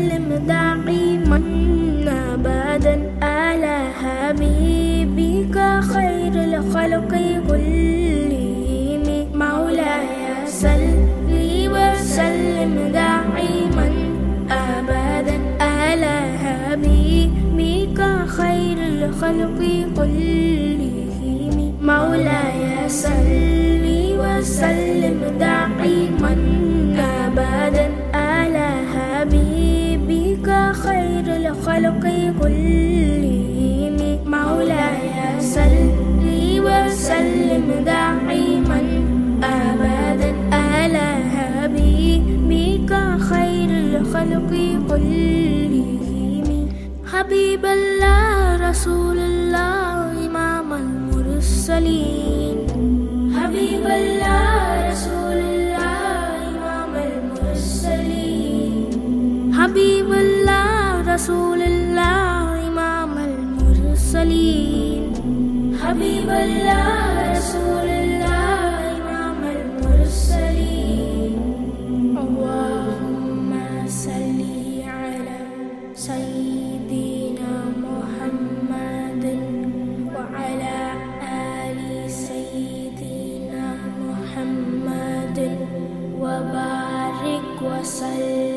وسلم دائما أبدا على حبيبك خير الخلق كلهم. مولاي صل وسلم دائما أبدا على حبيبك خير الخلق كلهم. مولاي صل وسلم دائما خير الخلق كلهم. مولاي صل وسلم دائما أبدا على حبيبك خير الخلق كلهم. حبيب الله رسول الله إمام المرسلين. حبيب الله رسول الله إمام المرسلين. حبيب الله رسول الله إمام المرسلين. حبيب الله رسول الله إمام المرسلين. اللهم صل على سيدنا محمد وعلى آل سيدنا محمد. وبارك وسلم